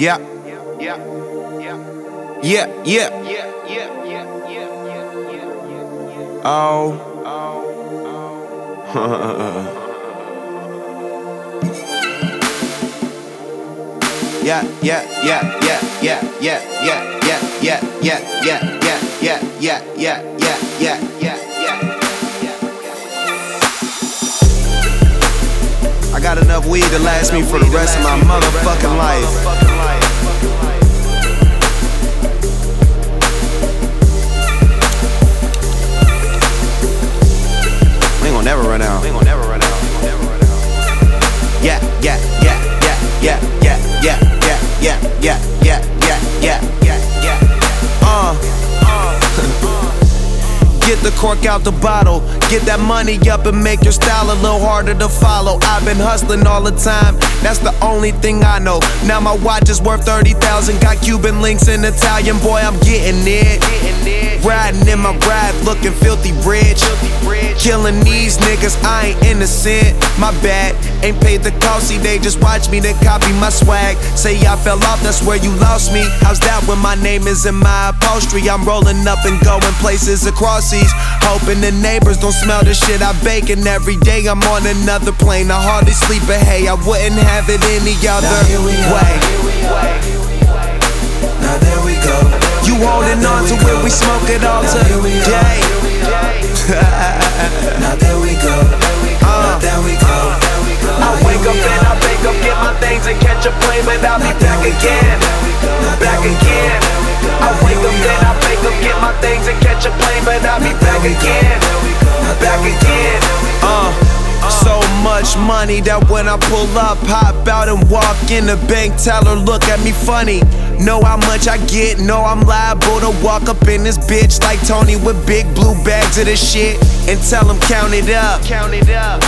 Yeah. Yeah. Yeah. Yeah, yeah. Yeah. Yeah. Yeah. Yeah. Oh. Yeah, yeah, yeah, yeah, yeah, yeah, yeah, yeah, yeah, yeah, yeah, yeah, yeah, yeah, yeah, yeah, yeah. I got enough weed to last me for the rest of my motherfucking life. Ain't never run out. We gonna never run out. We ain't gonna never run out. Yeah, yeah, yeah, yeah, yeah, yeah, yeah, yeah, yeah, yeah, yeah, yeah, yeah, yeah, yeah. Uh. Get the cork out the bottle. Get that money up and make your style a little harder to follow. I've been hustling all the time. That's the only thing I know. Now my watch is worth 30,000. Got Cuban links in Italian. Boy, I'm getting it. Riding in my ride, looking filthy rich. Killing these niggas, I ain't innocent. My bad, ain't paid the cost. See, they just watch me, they copy my swag. Say I fell off, that's where you lost me. How's that when my name is in my upholstery? I'm rolling up and going places across seas. Hoping the neighbors don't smell the shit I bake. And every day I'm on another plane. I hardly sleep, but hey, I wouldn't have it any other Now here we are. way. Now there we go. You holding on to where we smoke it all Now here we are. today. Now there we go. Now there we go. I wake up and I wake up, get my things and catch a plane, but I'll be back again, back again. I wake up and I wake up, get my things and catch a plane, but I'll be back again, back again. Uh, so much money that when I pull up, hop out and walk in the bank teller look at me funny. Know how much I get, know I'm liable to walk up in this bitch like Tony with big blue bags of this shit and tell him count it up. Count it up.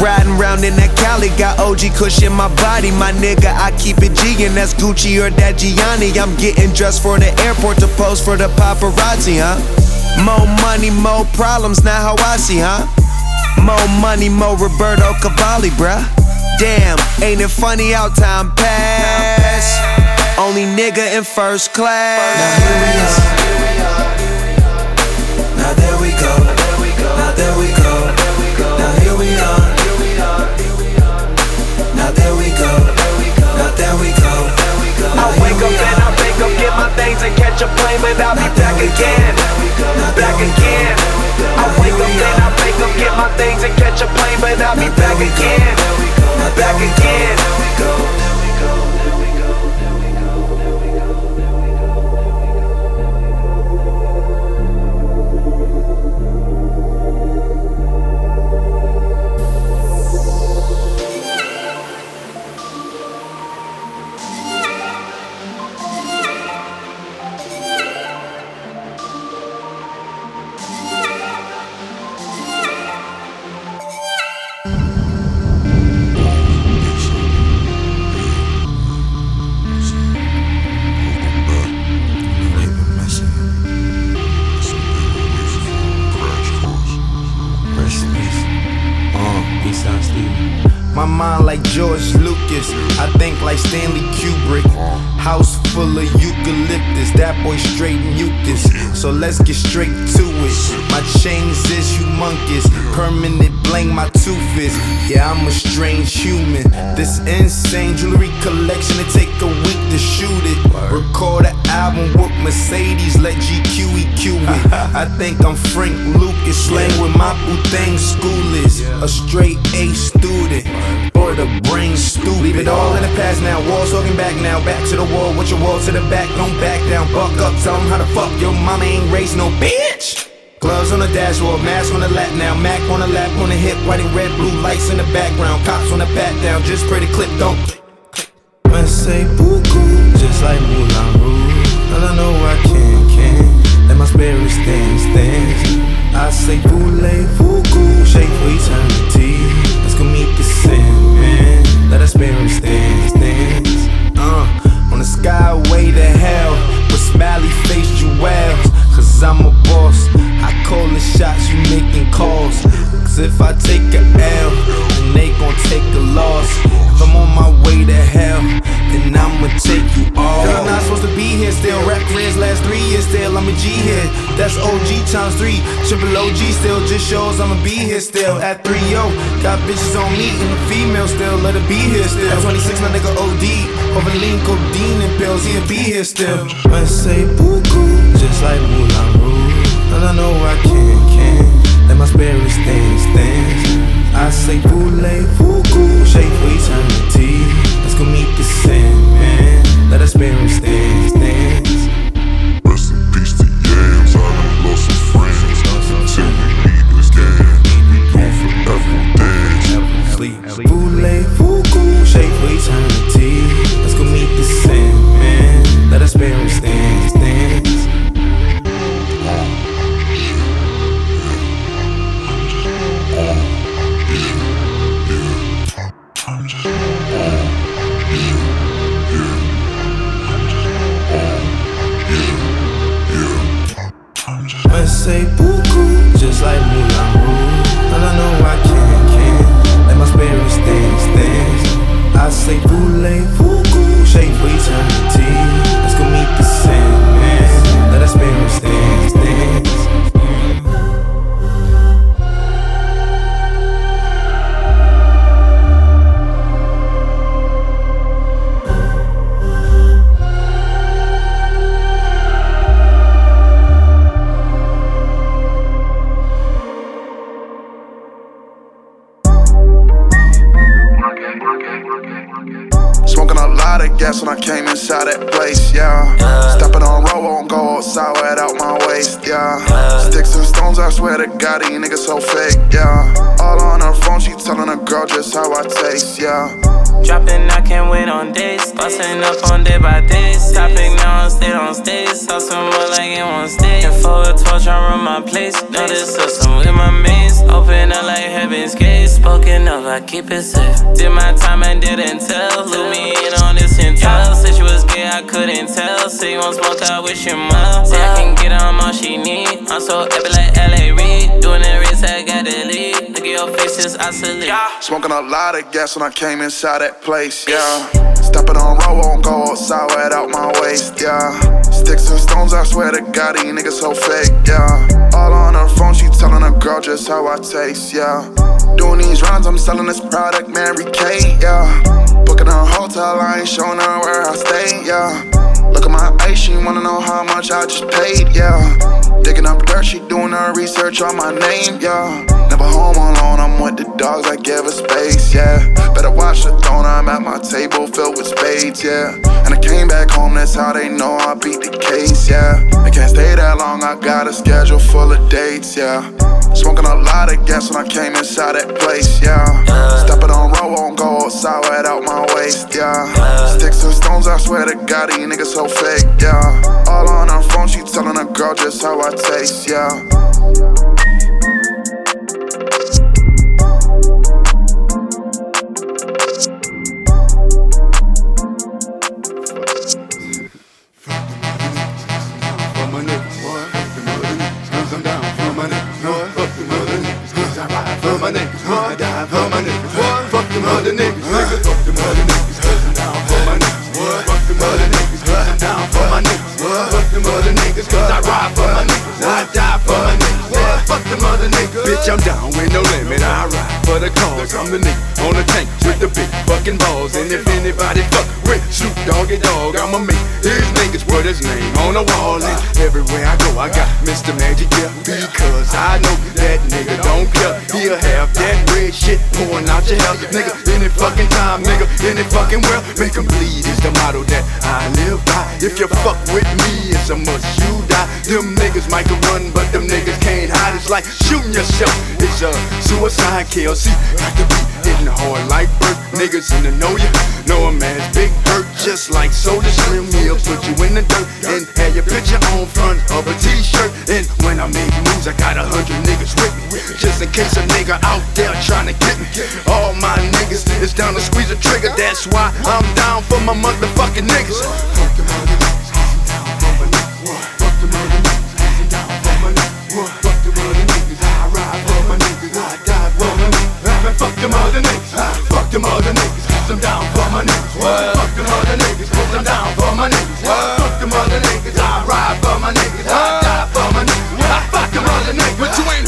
Riding round in that Cali, got OG Kush in my body, my nigga. I keep it G and that's Gucci or that Gianni. I'm getting dressed for the airport to pose for the paparazzi, huh? More money, more problems, not how I see, huh? More money, more Roberto Cavalli, bruh. Damn, ain't it funny how time pass? Only nigga in first Now class. here we are. Now there we go. Now there we go. Now here we are. Now there we go. Now there we go. I wake up and I things and catch a plane, but I'll be back again, back again. I wake up and I wake up, get my things and catch a plane, but I'll be back again, back again. Say still. At 3 0, got bitches on me and the female still, let it be here still. At 26, my nigga OD, over lean codeine and pills, he'll be here still. I say buku, just like Moulin Rouge. And I know I can't, can, let my spirit stand, stand. I say voulez, fuku, shape eternity. Let's go meet the Sandman, let our spirit stand, stand. A lot of gas when I came inside that place, yeah. Stepping on roll on go outside wet out my waist, yeah. Sticks and stones, I swear to God, these niggas so fake, yeah. All on her phone, she telling a girl just how I taste, yeah. Doing these runs, I'm selling this product, Mary Kate, yeah. Booking a hotel, I ain't showing her where I stay, yeah. Look at my ice, she wanna know how much I just paid, yeah. Digging up dirt, she doing her research on my name, yeah. Never home alone, I'm with the dogs, I give her space, yeah. Better watch the throne, I'm at my table filled with spades, yeah. And I came back home, that's how they know I beat the case, yeah. I can't stay that long, I got a schedule full of dates, yeah. Smoking a lot of gas when I came inside that place, yeah. Stepping on roll on go outside wet out my waist, yeah. Sticks and stones, I swear to God, these niggas so fake, yeah. All on her phone, she telling a girl just how I taste, yeah. Other niggas, nigga. Fuck them other niggas, cause I'm down for my niggas, boy. Fuck them other niggas, cause I'm down for my niggas, boy. Fuck them other niggas, cause I ride for my niggas, I die for my niggas. Fuck them other niggas. Bitch, I'm down with no limit, I ride for the cause. I'm the nigga on the tank with the big fucking balls. And if anybody fuck with Snoop Doggy Dogg, I'ma make his niggas put his name on the wall. And everywhere I go, I got Mr. Magic here. Because I know that nigga don't care. He'll have that red shit pouring out your hell. Nigga, any fucking time, nigga, any fucking world. Make 'em bleed is the motto that I live by. If you fuck with me, it's a must you die. Them niggas might run, but them niggas can't hide. It's like shooting yourself. It's a suicide kill. See, got to be hitting hard like Burt. Niggas in the know ya. Know a man's big hurt, just like Soulja Slim. He'll put you in the dirt and have your picture on front of a t-shirt. And when I make moves, I got a hundred niggas with me. Just in case a nigga out there trying to get me. All my niggas is down to squeeze a trigger. That's why I'm down for my motherfucking niggas. Fuck them other niggas. Fuck them other niggas, cause I'm down for my niggas. Fuck them other niggas, cause I'm down for my niggas. Fuck them other niggas, I ride for my niggas. I die for my niggas. Fuck them other niggas. But you ain't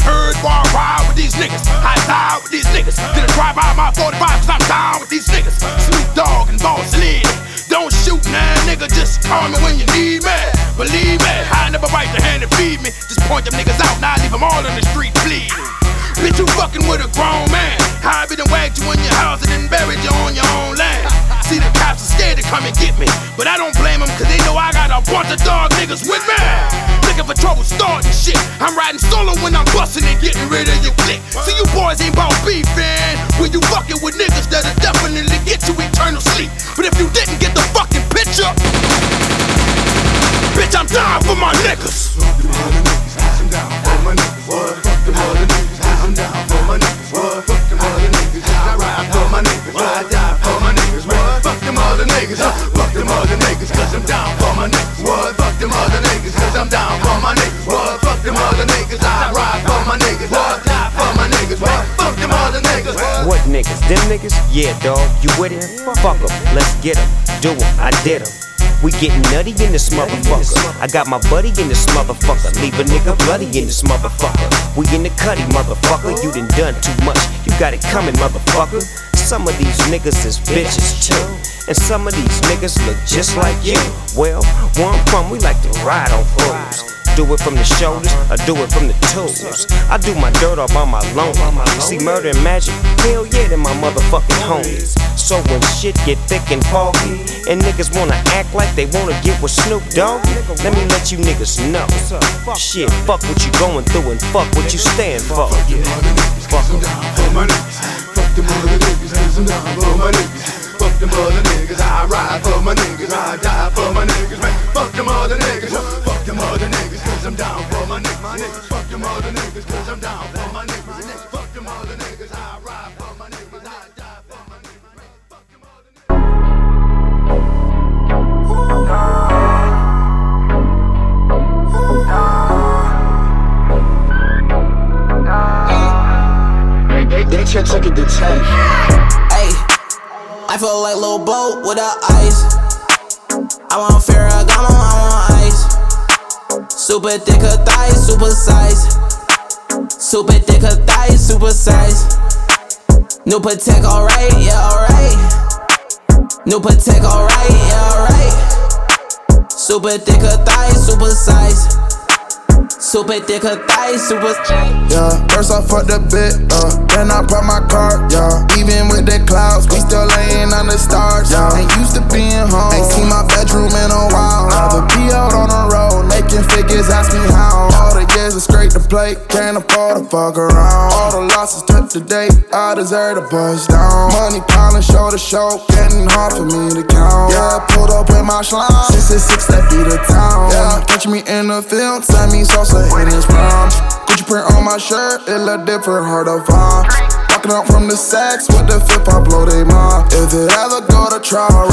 side with these niggas. I drive by my 45 cause I'm down with these niggas. Snoop Dogg and Boss Lady. Don't shoot now, nigga, just call me when you need me. Believe me, I never bite the hand that feed me. Just point them niggas out, now I leave them all in the street bleeding. Bitch, you fucking with a grown man. I be done wagged you in your house and then buried you on your own land. See, the cops are scared to come and get me. But I don't blame them, cause they know I got a bunch of dog niggas with me. Looking for trouble starting shit. I'm riding solo when I'm busting and getting rid of your clique. See, you boys ain't about beefing. When you fucking with niggas that'll definitely get you eternal sleep. But if you didn't get the fucking picture, bitch, I'm dying for my niggas. Down for my niggas. What? Fuck them other niggas, I ride for my niggas. What? What? Them niggas. Them niggas? Yeah, dog. You with it? Fuck 'em. Let's get 'em. Do 'em. I did 'em. We getting nutty in this motherfucker. I got my buddy in this motherfucker. Leave a nigga bloody in this motherfucker. We in the cutty, motherfucker. You done done too much. You got it coming, motherfucker. Some of these niggas is bitches too. And some of these niggas look just like you. Well, where I'm from, we like to ride on fools. Do it from the shoulders, I do it from the toes. I do my dirt all by my loan. See murder and magic, hell yeah, they my motherfucking homies. So when shit get thick and foggy, and niggas wanna act like they wanna get with Snoop Dogg, let me let you niggas know. Shit, fuck what you going through and fuck what you stand for. Fuck my niggas. Fuck them other niggas, cause I'm down for my niggas. Fuck them other niggas, I ride for my niggas, I die for my niggas, man. Fuck them other niggas, fuck them other niggas, cause I'm down for my niggas. Fuck them other niggas, cause I'm down Super thick her thighs, super size. Super thick her thighs, super size. New Patek, alright, yeah, alright. New Patek, alright, yeah, alright. Super thick her thighs, super size. Super thick her thighs, super Yeah, first I fucked the bit, uh, then I brought my car, yeah. Even with the clouds, we still laying on the stars, yeah. Ain't used to being home, ain't seen my bedroom in a while. Never be out on the road, making figures, ask me how. All the years I scraped the plate, can't afford to fuck around. All the losses date, I deserve to bust down. Money piling show to show, getting hard for me to count. Yeah, pulled up with my slime, six and six, that be the town. Yeah, catch me in the field, send me salsa in his palm. Gucci print on my shirt, it look different, hard to find. Walking out from the sex with the fifth, I blow they mind. If it ever go to trial,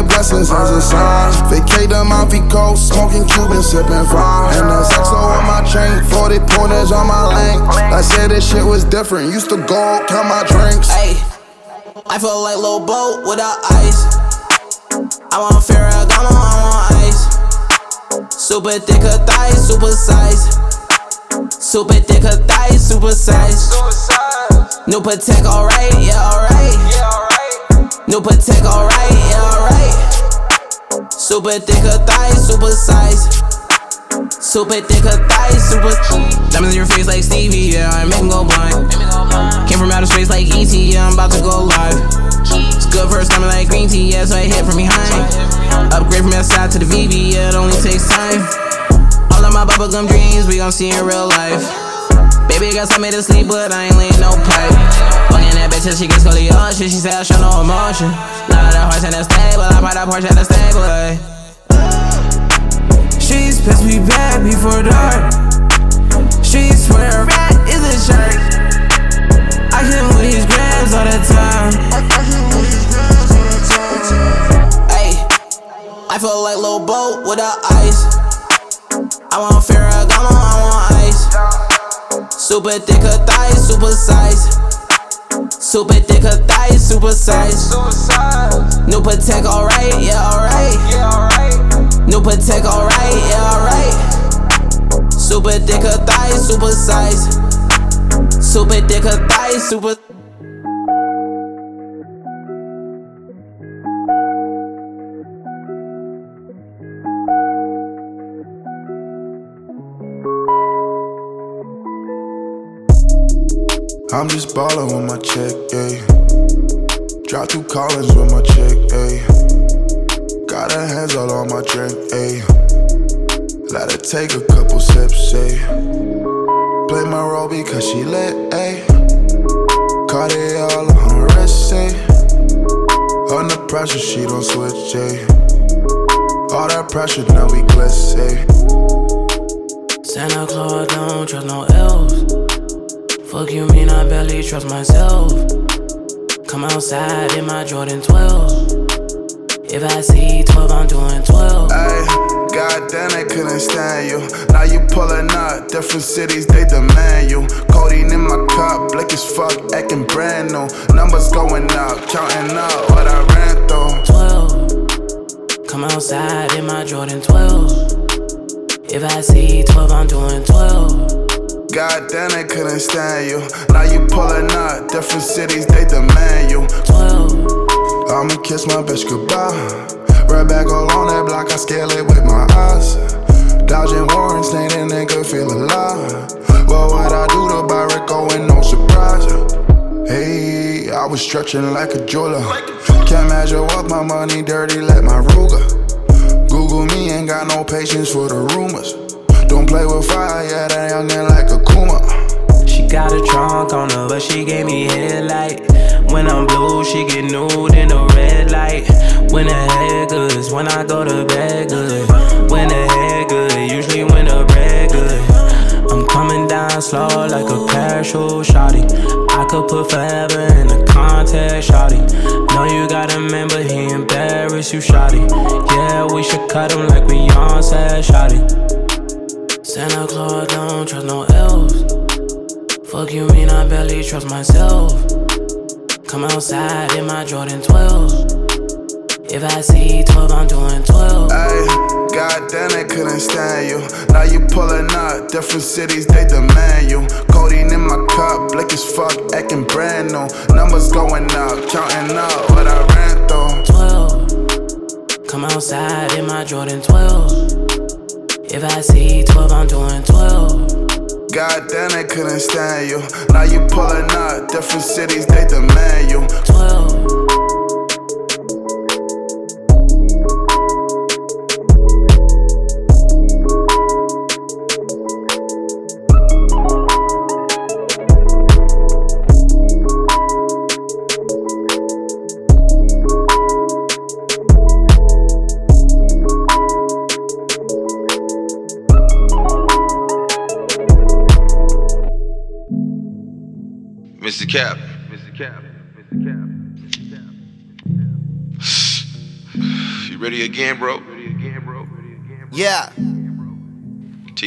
your blessings as a sign. Vacate the Mountie Coast, smoking Cuban, sipping fine. And that's XO on my chain, 40 pointers on my lane. I said this shit was different, used to go count my drinks. Ayy, I feel like Lil Boat without ice. I want Ferragamo, I want ice. Super thick her thighs, super size. Super thick her thighs, super size. New Patek, alright, yeah, alright. New Patek, alright, alright. Super thick her thighs, super size. Super thick her thighs, super. Diamonds in your face like Stevie, yeah, I make 'em go blind. Came from outer space like ET, yeah, I'm about to go live. It's good first time like green tea, yeah, so I hit from behind. Upgrade from outside to the VV, yeah, it only takes time. All of my bubblegum dreams, we gon' see in real life. Baby got something to sleep, but I ain't laying no pipe. Fucking that bitch till she gets scoliosis, she said I show no emotion. Of the horse in the stable, I brought that Porsche at the stable, ay. She's pissed me bad before dark. She swear a rat is a shark. I can move these grams all the time. Ay, I feel like Lil Boat without ice. I want Ferragamo, I want. Super thick her thighs, super size. Super thick her thighs, super size. New Patek, alright, yeah, alright. New Patek, alright, yeah, alright. Super thick her thighs, super size. Super thick her thighs, super. I'm just ballin' with my check, ayy. Drop two Collins with my check, ayy. Got her hands all on my drink, ayy. Let her take a couple sips, ayy. Play my role because she lit, ayy. it all on her wrist, ayy. Under pressure, she don't switch, ayy. All that pressure, now we gliss, ayy. Santa Claus don't trust no elves. Fuck you mean I barely trust myself. Come outside in my Jordan 12. If I see 12, I'm doing 12. Ayy, goddamn, they couldn't stand you. Now you pullin' up, different cities, they demand you. Codeine in my cup, blick as fuck, acting brand new. Numbers going up, counting up what I ran through. 12. Come outside in my Jordan 12. If I see 12, I'm doing 12. Goddamn, they couldn't stand you. Now you pullin' up, different cities, they demand you. 12. I'ma kiss my bitch goodbye. Right back all on that block, I scale it with my eyes. Dodging warrants, ain't a nigga feel alive. What would I do to buy Rico with no surprise? Hey, I was stretching like a jeweler. Can't measure up my money dirty like my Ruger. Google me, ain't got no patience for the rumors. Don't play with fire, yeah, that youngin' like a Kuma. She got a trunk on her, but she gave me headlight. When I'm blue, she get nude in the red light. When the head good, when I go to bed good. When the head good, usually when the bread good. I'm coming down slow like a parachute shotty. I could put forever in the contest, shotty. Know you gotta remember he embarrassed you, shotty. Yeah, we should cut him like Beyonce, shotty. Santa Claus don't trust no elves. Fuck you mean I barely trust myself. Come outside in my Jordan 12. If I see 12, I'm doing 12. Ayy, goddamn, they couldn't stand you. Now you pullin' up, different cities, they demand you. Codeine in my cup, blick as fuck, acting brand new. Numbers going up, counting up what I ran through. 12. Come outside in my Jordan 12. If I see 12, I'm doing 12. Goddamn, they couldn't stand you. Now you pullin' up, different cities,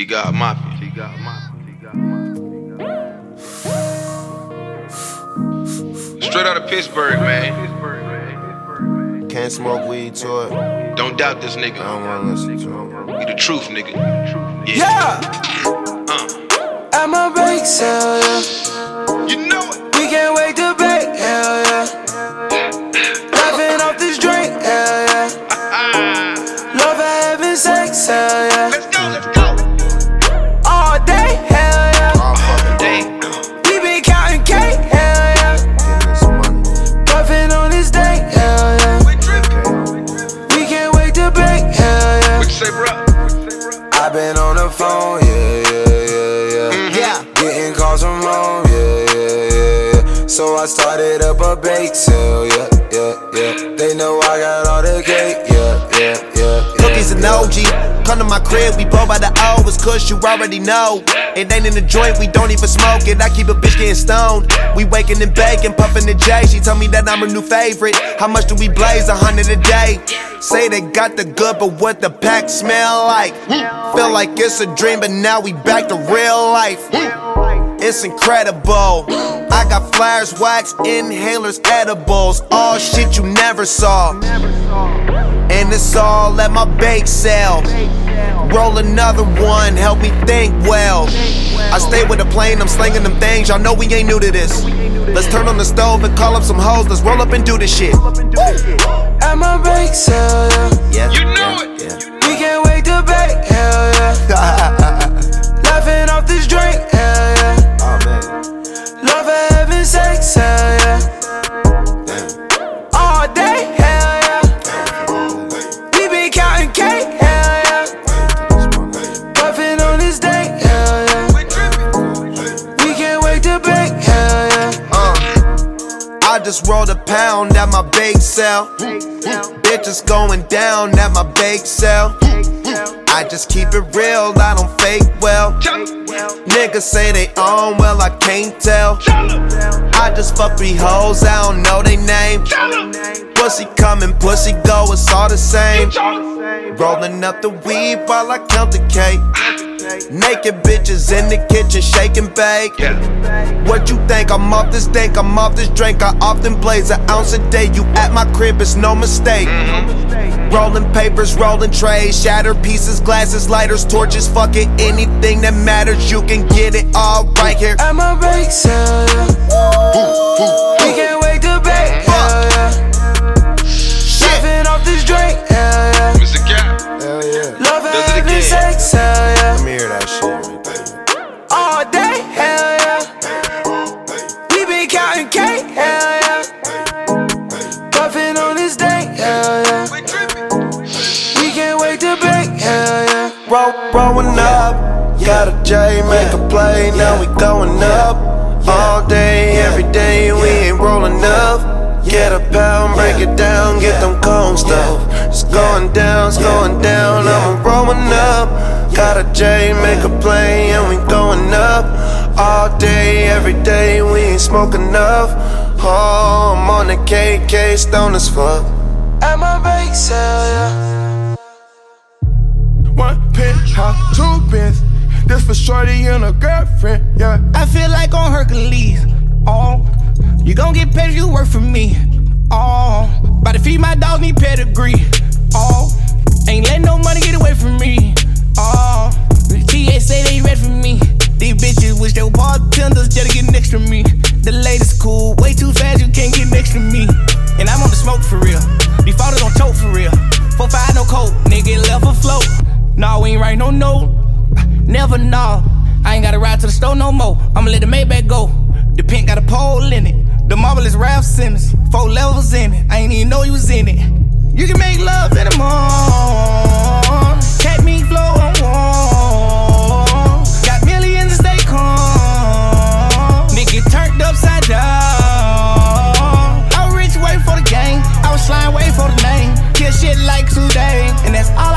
T God Mafia. T God Mafia. T God Mafia. Straight out of Pittsburgh, man. Can't smoke weed to it. Don't doubt this nigga. I don't wanna listen to him. He the truth, nigga. Yeah. Yeah! Uh, At my bake sale, yeah. So I started up a bake sale, yeah, yeah, yeah. They know I got all the cake, yeah, yeah, yeah. Cookies and OG. Come to my crib, we blow by the. It's cause you already know. It ain't in the joint, we don't even smoke it. I keep a bitch getting stoned. We waking and baking, puffing the J. She tell me that I'm her new favorite. How much do we blaze? A hundred a day. Say they got the good, but what the pack smell like? Feel like it's a dream, but now we back to real life. It's incredible. I got flares, wax, inhalers, edibles, all shit you never saw. And and it's all at my bake sale. Roll another one, help me think well. I stay with the plane, I'm slinging them things. Y'all know we ain't new to this. Let's turn on the stove and call up some hoes. Let's roll up and do this shit. At my bake sale, yeah. Yeah, You know yeah, it. yeah. We can't wait to bake, hell yeah. Laughing off this drink, hell yeah. man. Love having sex, hell yeah. Just rolled a pound at my bake sale. Bitches going down at my bake sale. I just keep it real, I don't fake well. Niggas say they own, well, I can't tell. I just fuck three hoes, I don't know they name. Pussy coming, pussy go, it's all the same. Rolling up the weed while I count the cake. Naked bitches in the kitchen, shaking bake. What you think? I'm off this dank, I'm off this drink. I often blaze an ounce a day. You at my crib, it's no mistake. Mm-hmm. Rolling papers, rolling trays, shattered pieces, glasses, lighters, torches. Fuck it, anything that matters, you can get it all right here. My bake sale, yeah. We can't wait to bake. Laughing this drink, hell yeah. Mr. Cap. Hell yeah. Love Does it again. sex, hell yeah. Let me hear that shit right there. All day, hell yeah. We been counting cake, hell yeah. Puffin' on this day, hell yeah. We can't wait to bake, hell yeah. Roll, rolling up, got a J, make a play, now we going up. All day, every day, we ain't rolling up. Get a pound, break it down, get them cone stuff. It's going down, it's going down, I'm rolling up. Got a J, make a play, and we going up. All day, every day, we ain't smoking enough. Oh, I'm on the KK, stone as fuck. At my bake sale, yeah. One penthouse, two bins. This for shorty and a girlfriend, yeah. I feel like on Hercules. You gon' get paid if you work for me. Oh, about to feed my dog, need pedigree. Oh, ain't letting no money get away from me. Oh, the TA say they ready for me. These bitches wish they were bartenders just to get next to me. The latest cool, way too fast, you can't get next to me. And I'm on the smoke for real. These photos don't choke for real. Four five no coke, nigga left afloat. Nah, we ain't write no note. Never know. I ain't gotta ride to the store no more. I'ma let the Maybach go. The pink got a pole in it. The marble is Ralph Simmons. Four levels in it. I ain't even know you was in it. You can make love in the morning. Cat me flow on warm. Got millions to stay calm. Nigga turned upside down. I was rich, wait for the game. I was slime, wait for the name. Kill shit like today. And that's all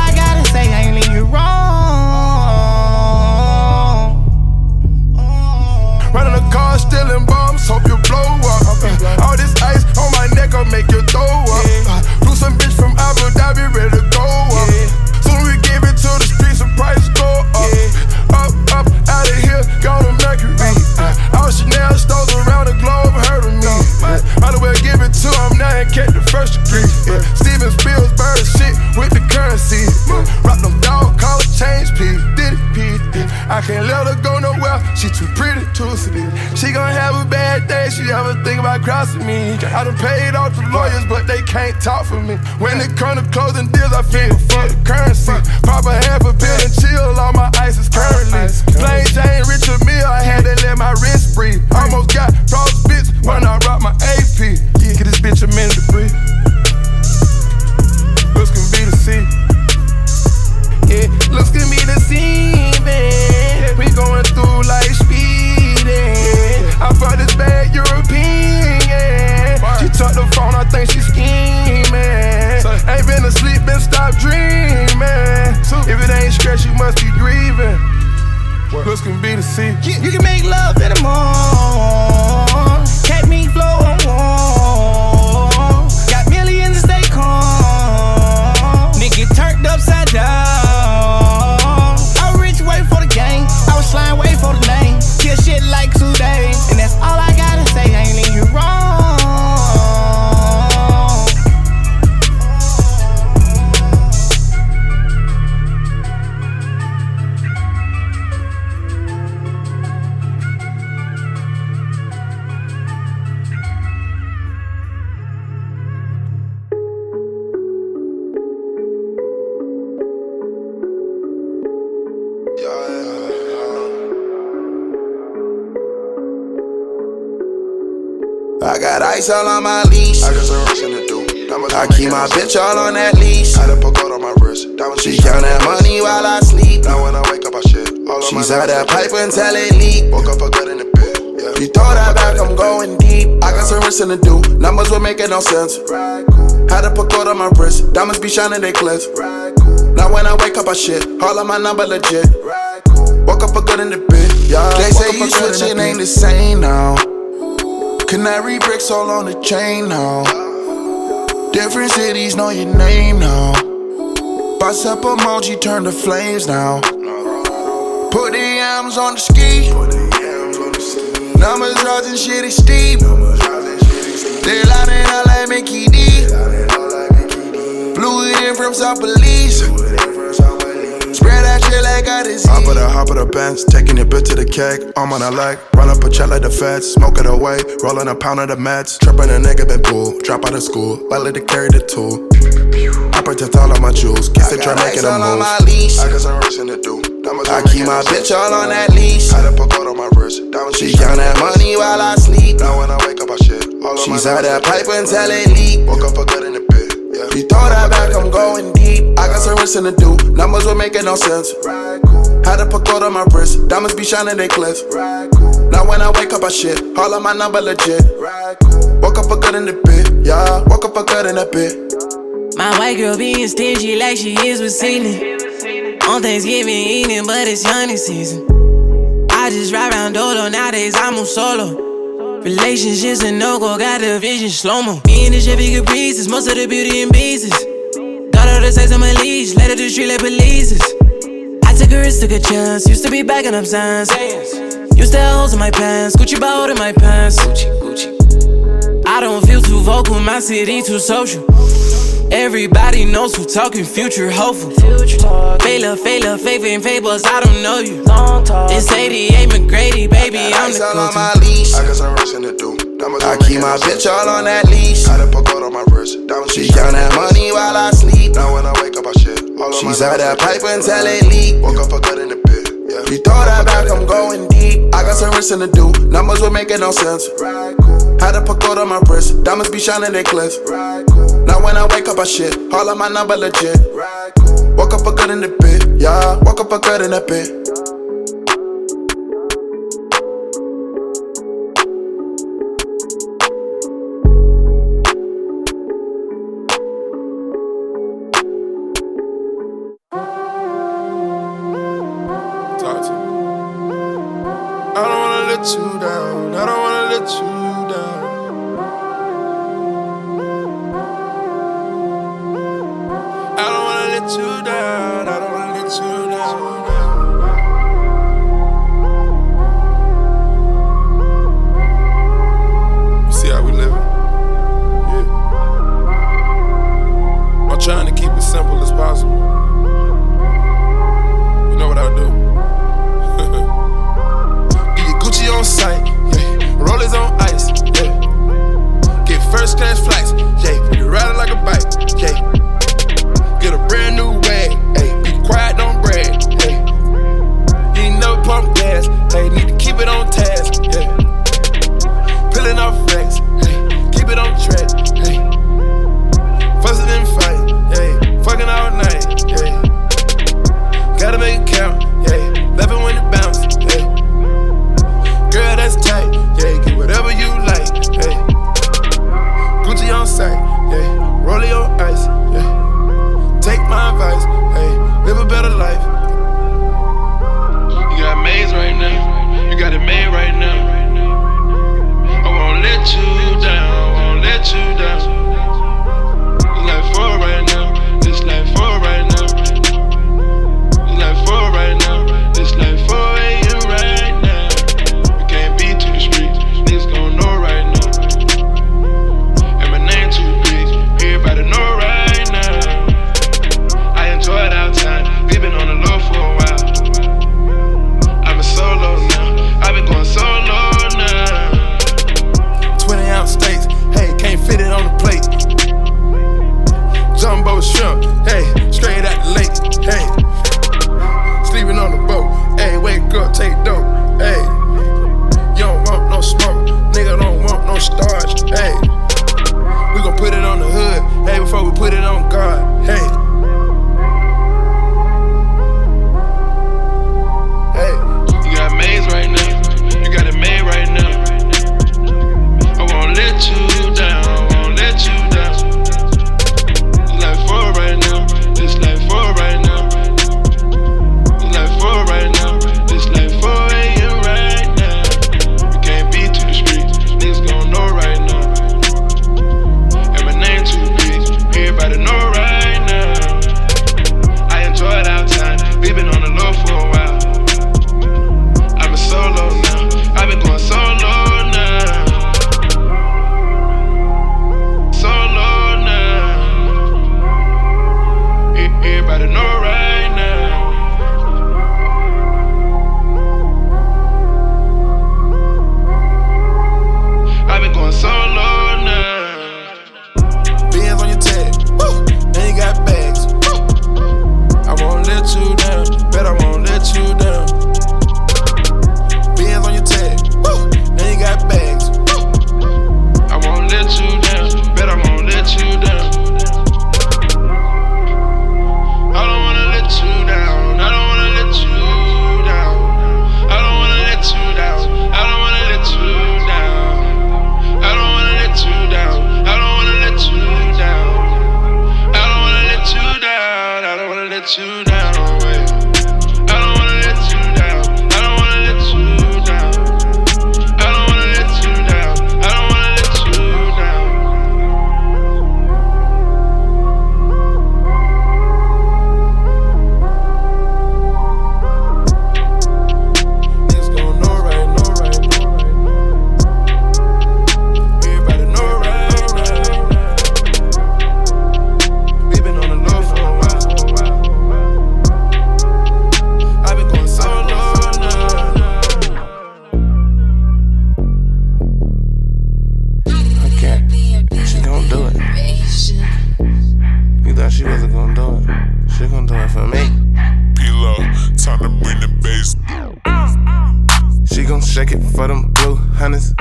first degree. Uh, Steven Spielberg shit with the currency. Rock them dog collar change, P. Diddy, P. I can't let her go nowhere. She too pretty to sleep. She gon' have a bad day. She ever think about crossing me. I done paid off the lawyers, but they can't talk for me. When it come to closing deals, I feel for the currency. Pop a half a pill and chill. All my ice is currently. Plain Jane, Richard Mille. I had to let my wrist breathe. Almost got frostbite when I rock my AP. Yeah, Get this bitch a minute to breathe. Looks can be the Yeah, looks can be the scene. We going through like speeding. I fuck this bad European, yeah. She took the phone, I think she scheming. Ain't been asleep, been stopped dreaming. If it ain't stress, you must be grieving. Looks can be the sea. You, you can make love in the morning. Cat me flow on warm. Got millions to stay calm. Nigga turned upside slime, wait for the name. Kill shit like I got ice all on my leash. I got some racing to do. I keep my bitch all on that leash. I done put gold on my wrist. She count that money while I sleep. Now when I wake up, I shit. All She's out that pipe until it leak. Woke up for good in the bed. Yeah. You throw that back, I'm going deep. I got some racing to do. Numbers were making no sense. Had to put gold on my wrist. Diamonds be shining, they clips. Now when I wake up, I shit. All of my number legit. Woke up for good in the bed. Yeah. They say you in the switching ain't the same now. Canary bricks all on the chain now. Different cities know your name now. Bicep emoji turn to flames now. Put the M's on the ski. Numbers rising, shit is steep. They loud in LA, Mickey D. Blew it in from South Police. Shit like disease. Hop of the hop of the bench, taking your bitch to the keg. I'm on a leg, run up a check like the feds, smoke it away, rolling a pound of the meds. Tripping a nigga been bull, drop out of school, belly to carry the tool. I protect all of my jewels, kiss it, try making a move. my leash. I got some racing to do. Diamonds I keep my bitch all on that leash. I done put gold on my wrist. She count that money while I sleep. Now when I wake up, I shit. All She's out that pipe until it leak. Woke up for good in the You throw that back, I'm going deep. I got some racing to do. Numbers were making no sense. Had put gold on my wrist. Diamonds be shining, they clips. Now when I wake up, I shit. All of my number legit. Woke up a good in the bed. Yeah, woke up a good in the bed. My white girl being stingy like she is with Celine. On Thanksgiving eating, but it's hunting season. I just ride around Dolo, nowadays I'm on solo. Relationships and no go, got the vision slow mo. Me and the Chevy Caprices, most of the beauty in pieces. Got all the sex on my leash, let her the street like polices. I took a risk, took a chance. Used to be backing up signs. Used to have holes in my pants, Gucci belt in my pants. Gucci, Gucci. I don't feel too vocal, my city too social. Everybody knows who talking future hopeful. Fela, Fela, favor and fables, I don't know you. Long talk. It's 88 McGrady, baby, I'm Ice the all on go-to. my leash. I got some racing to do. Diamonds I keep my bitch all on that leash. I done put gold on my wrist. Diamonds She be count that shining. money while I sleep. Now when I wake up, I shit. All of my She's out that pipe legit. until it leak. Woke up for good in the bed. Yeah. You throw that back, I'm going deep. I got some racing to do. Numbers were making no sense. Had put gold on my wrist. Diamonds be shining, they clips. Now when I wake up, I shit. All of my number legit. Woke up for good in the bed. Yeah, woke up for good in the bed. Blue hunnids.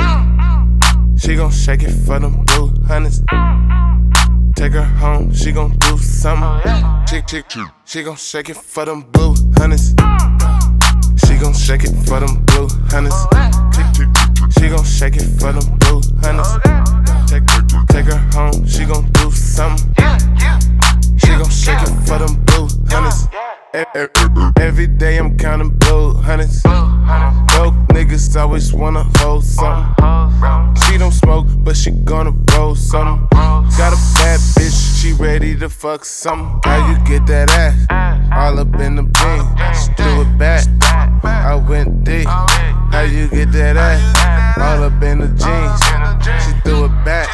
She gon' shake it for them blue hunnids. Take her home, she gon' do something. Chick, chick. She gon' shake it for them blue hunnids. She gon' shake it for them blue chick. She gon' shake it for them blue hunnids. Take her, take her home, she gon' do something. She gon' shake it for them blue hunnids. Every day I'm counting blue hunnids. Broke niggas always wanna hold something. She don't smoke, but she gonna roll something. Got a bad bitch, she ready to fuck something. How you get that ass? All up in the jeans, she threw it back. I went deep. How you get that ass? All up in the jeans, she threw it back.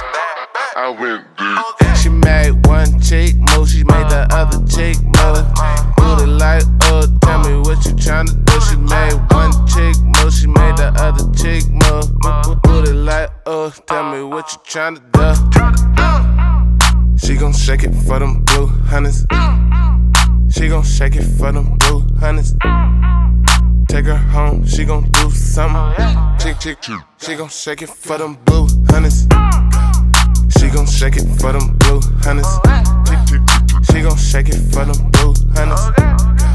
I went deep. She made one chick move, she made the other chick move. Like, oh, tell me what you tryna do. She made one chick move, she made the other chick move. Booty like, oh, tell me what you tryna do. She gon' shake it for them blue hunnids. She gon' shake it for them blue hunnids. Take her home, she gon' do something. Chick, chick, chick. She gon' shake it for them blue hunnids. She gon' shake it for them blue hunnids. She gon' shake it for them blue hunnids.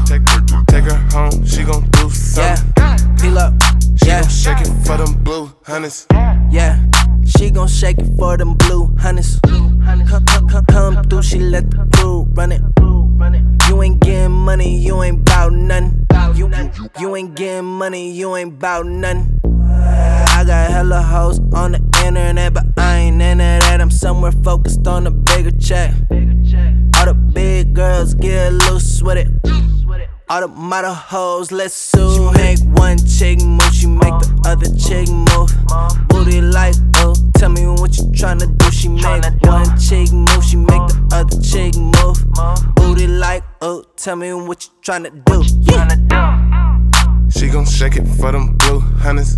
Take her, take her home. She gon' do something. Peel up, She yeah. gon' shake it for them blue hunnids. Yeah, she gon' shake it for them blue hunnids. Come, come, come, come through, she let the crew run it. You ain't getting money, you ain't bout nothing. You, you ain't getting money, you ain't bout nothing. I got hella hoes on the internet, but I ain't into that. I'm somewhere focused on a bigger check. All the big girls get loose with it. All the model hoes, let's sue. She make one chick move, she make the other chick move. Booty like, oh, tell me what you tryna do. She make one chick move, she make the other chick move. Booty like, oh, tell me what you tryna do. Yeah. She gon' shake it for them blue hunnids.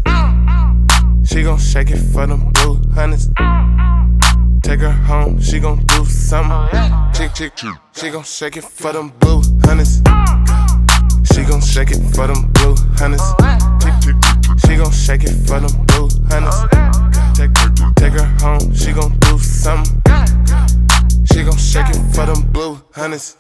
She gon' shake it for them blue hunnids. Take her home, she gon' do something. Chick, chick, chick. She gon' shake it for them blue hunnids. She gon' shake it for them blue hunnids. She gon' shake it for them blue hunnids. Take her, take her home, she gon' do something. She gon' shake it for them blue hunnids.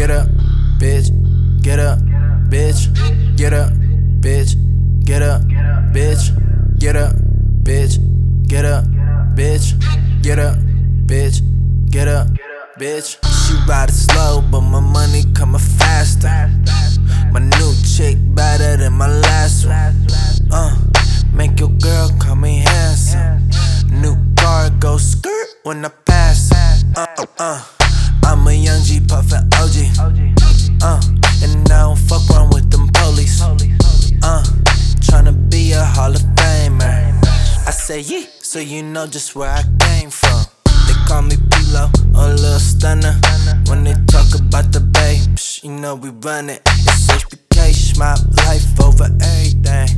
get up, bitch, get up, bitch, get up, bitch, get up, bitch, get up, bitch, get up, bitch, get up, bitch, get up, bitch. She ride it slow, but my money coming faster. My new chick better than my last one. Uh. Know just where I came from. They call me Pilo, a little stunner. When they talk about the bay, psh, you know we run it. It's HBK, smart life over everything.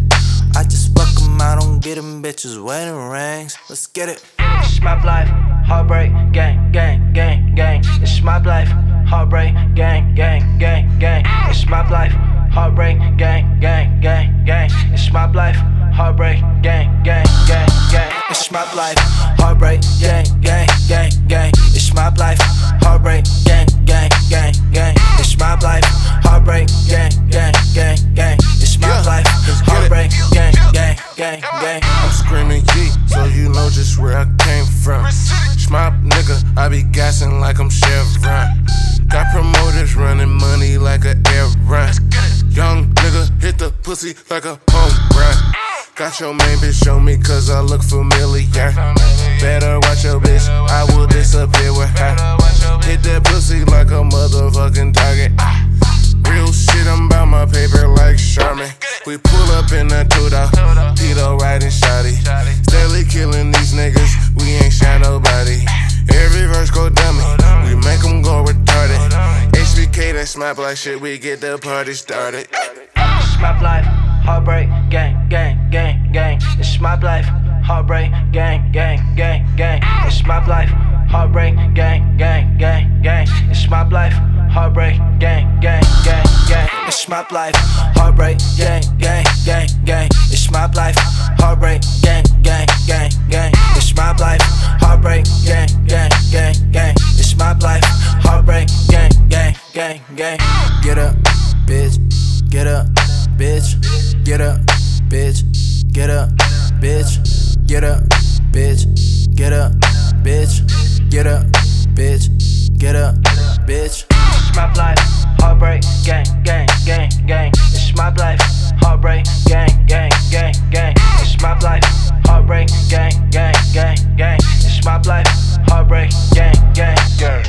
I just fuck 'em, I don't get 'em bitches wedding rings. Let's get it. It's my life, heartbreak, gang, gang, gang, gang. It's my life, heartbreak, gang, gang, gang, gang. It's my life, heartbreak, gang, gang, gang, gang. It's my life, heartbreak, gang, gang, gang. It's my life, heartbreak, gang, gang, gang, gang. It's my life, heartbreak, gang, gang, gang, gang. It's my life, heartbreak, gang, gang, gang, gang. It's my life, heartbreak, gang, gang, gang, gang. I'm screaming yeet, so you know just where I came from. Schmop nigga, I be gassing like I'm Chevron. Got promoters running money like a air run. Young nigga hit the pussy like a home run. Got your main bitch on me cause I look familiar. Better watch your bitch, I will disappear with her. Hit that pussy like a motherfucking target. Real shit, I'm about my paper like Charmin. We pull up in a Tudo, Tito riding shotty. Steadily killing these niggas, we ain't shot nobody. Every verse go dummy, we make them go retarded. HBK that smap like shit, we get the party started. My life, heartbreak, gang, gang, gang, gang. It's my life, heartbreak, gang, gang, gang, gang. It's my life, heartbreak, gang, gang, gang, gang. It's my life, heartbreak, gang, gang, gang, gang. It's my life, heartbreak, gang, gang, gang, gang. It's my life, heartbreak, gang, gang, gang, gang. It's my life, heartbreak, gang, gang, gang, gang. It's my life, heartbreak, gang, gang, gang, gang. Get up, bitch. Get up, bitch. Get up, bitch. Get up, bitch. Get up, bitch. Get up, bitch. Get up, bitch. Get up, bitch. It's my life, heartbreak, gang, gang, gang, gang. It's my life, heartbreak, gang, gang, gang, gang. It's my life, heartbreak, gang, gang, gang, gang. It's my life, heartbreak, gang, gang, gang.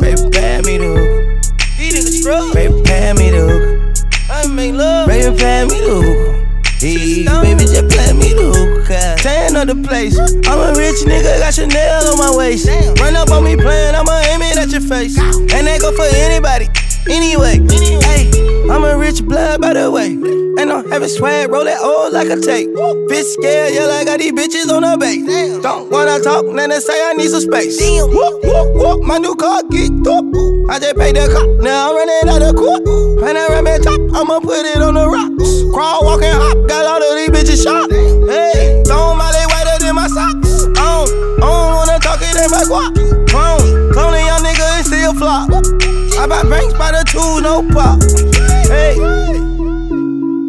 Baby, pay me the hook. These niggas struggle. Baby, pay me the hook. Make love. Baby, pay me the hook. Hey, baby, just play me the hook. Tan of the place. I'm a rich nigga, got Chanel on my waist. Run up on me playing, I'ma aim it at your face. And that go for anybody. Anyway, hey, I'm a rich blood by the way. And I'm having swag, roll that old like a tape. Bitch scared, yeah, like I got these bitches on the base. Don't wanna talk, then they say I need some space. Whoop, whoop, whoop, my new car get up. I just paid the cop, now I'm running out of court. Panoramic top, I'ma put it on the rocks. Crawl, walk, and hop, got all of these bitches shot. Hey, throw my leg whiter than my socks. I don't, I don't wanna talk it in my guap. I buy banks by the two, no pop. Hey,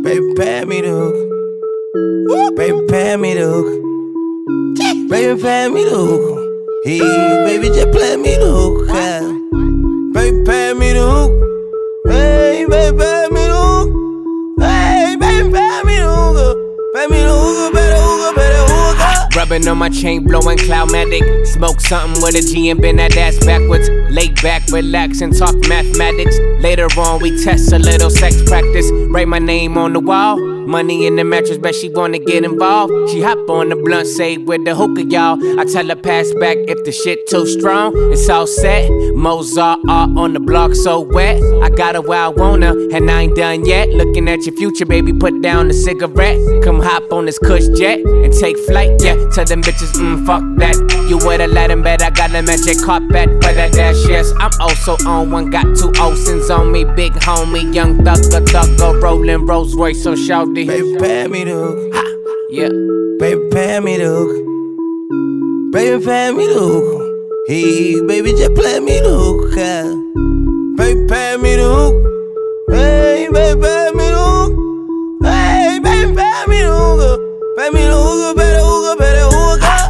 baby, pay me the hook. Baby, pay me the hook. Baby, pay me the hook. Hey, baby, just play me the hook. yeah. Baby, pay me the hook. Hey, baby, pay me the hook. Hey, baby, pay me the hook. Pay me the hook, better hook, better hook. Rubbing on my chain, blowing cloudmatic. Smoke something with a G and bend that ass backwards. Lay back, relax, and talk mathematics. Later on, we test a little sex practice. Write my name on the wall. Money in the mattress, bet she wanna get involved. She hop on the blunt, say with the hookah, y'all. I tell her pass back if the shit too strong. It's all set. Mozart art on the block, so wet. I got her where I wanna, and I ain't done yet. Looking at your future, baby, put down the cigarette. Come hop on this cush jet and take flight, yeah. Tell them bitches, mm, fuck that. You would've let him bet I got a magic carpet for that dash, yes. I'm also on one, got two Olsen's on me, big homie, young thugger, thugger, rolling Rolls Royce on shouty. Baby, pay me the hook. Yeah. Baby, pay me the. Baby, pay me the. Hey, baby, just play me the hook. Baby, pay me the hook. Hey, baby, pay me the hook. Hey, baby, pay me the hook. Pay me the hook, better hook, better hook.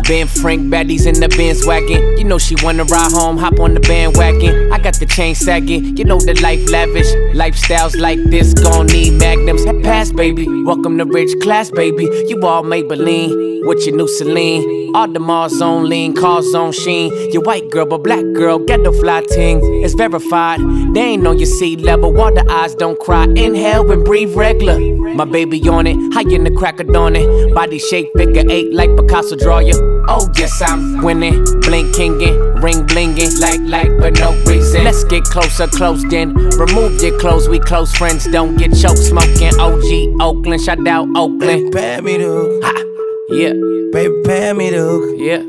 Ben Frank baddies in the Benz wagon. You know she wanna ride home, hop on the bandwagon. I got the chain sagging, you know the life lavish. Lifestyles like this gon' need magnums. Pass, baby. Welcome to rich class, baby. You all Maybelline with your new Celine. All the Mars on lean, cars on sheen. Your white girl, but black girl, get the fly ting. It's verified. They ain't on your sea level. Water eyes don't cry. Inhale and breathe regular. My baby on it, high in the crack of dawn it. Body shape figure eight like Picasso draw you. Oh yes, I'm winning, blinkingin', ring blingin', like like but no reason. Let's get closer, close then. Remove your clothes, we close friends. Don't get choked smoking. OG Oakland, shout out Oakland. Pay me the. Ha. Yeah. Baby, pay me the. Yeah.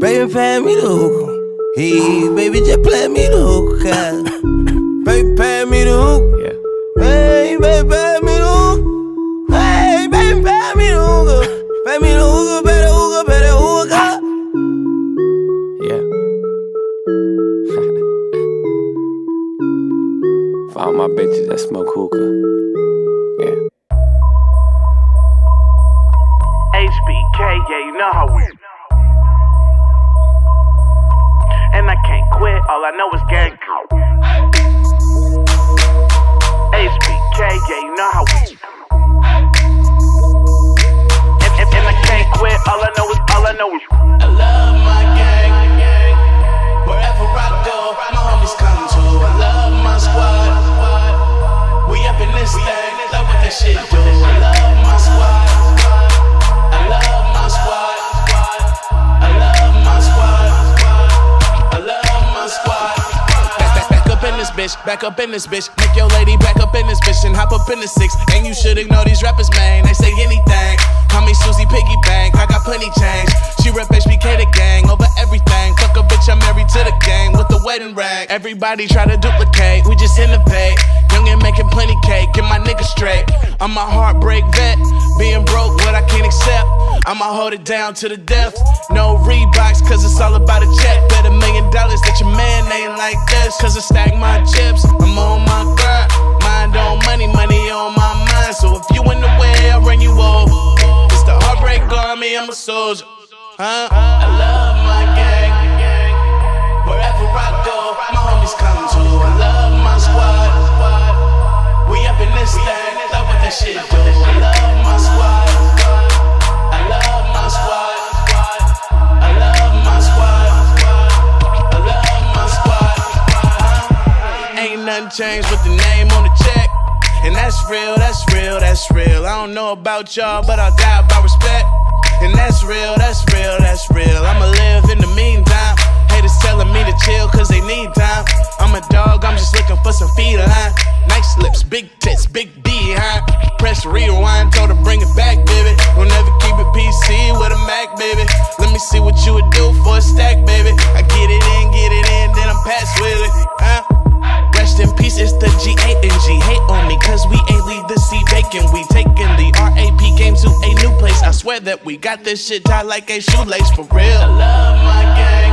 Baby, pay me the. Hey, baby, just play me the hook. baby, pay me the hook. Yeah. Hey, baby, back up in this bitch. Make your lady back up in this bitch and hop up in the six. And you should ignore these rappers, man. They say anything. Call me Susie Piggy Bank, I got plenty change. She rep HBK the gang over everything. Fuck a bitch, I'm married to the game with the wedding rag. Everybody try to duplicate, we just innovate. Young and making plenty cake, get my nigga straight. I'm a heartbreak vet, being broke, what I can't accept. I'ma hold it down to the death. No Reeboks, cause it's all about a check. Bet a million dollars that your man ain't like this. Cause I stack my chips, I'm on my grind. Mind on money, money on my mind. So if you in the way, I'll run you over. It's the heartbreak army, I'm a soldier. Huh? I love my gang. Wherever I go, my homies come too. I love my squad. We up in this thing, love what that shit do. I love my squad. Nothing changed with the name on the check. And that's real, that's real, that's real. I don't know about y'all, but I'll die about respect. And that's real, that's real, that's real. I'ma live in the meantime. Haters telling me to chill cause they need time. I'm a dog, I'm just looking for some feline. Nice lips, big tits, big behind. Press rewind, told her bring it back, baby. We'll never keep it PC with a Mac, baby. Let me see what you would do for a stack, baby. I get it in, get it in, then I'm past with it. Huh? Rest in peace, it's the G-A-N-G. Hate on me, cause we ain't leave the sea vacant. We taking the RAP game to a new place. I swear that we got this shit tied like a shoelace for real. I love my gang.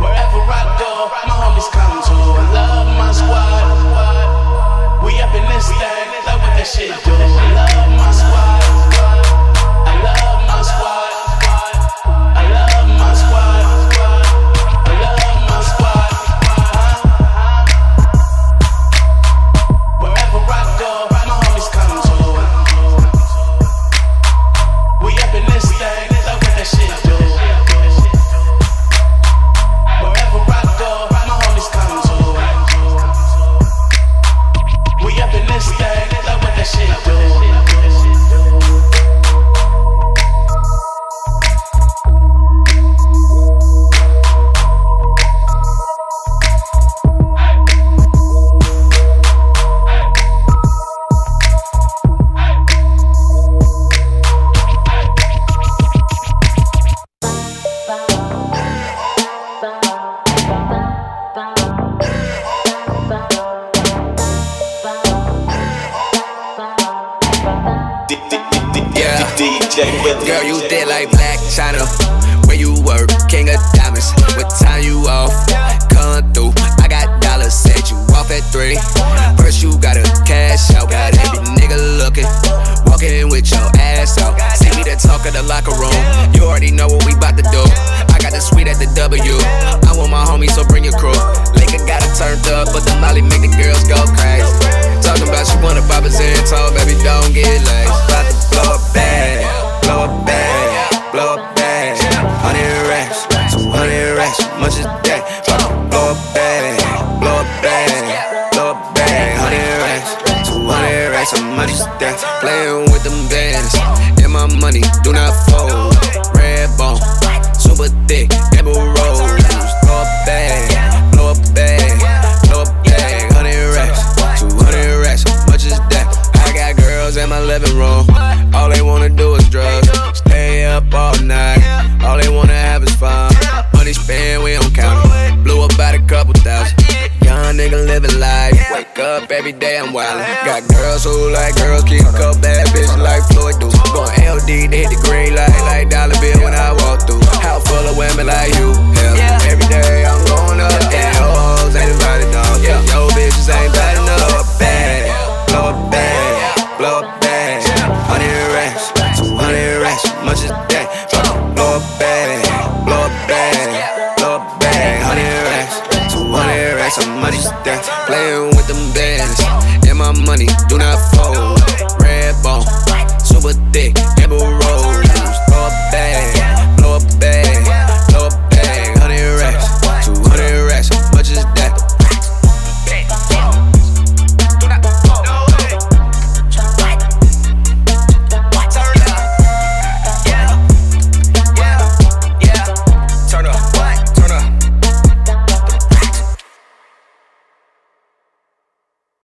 Wherever I go, my homies come to. I love my squad. We up in this thing, love what that shit do. I love my squad. Is that? Playing with them bands, and my money do not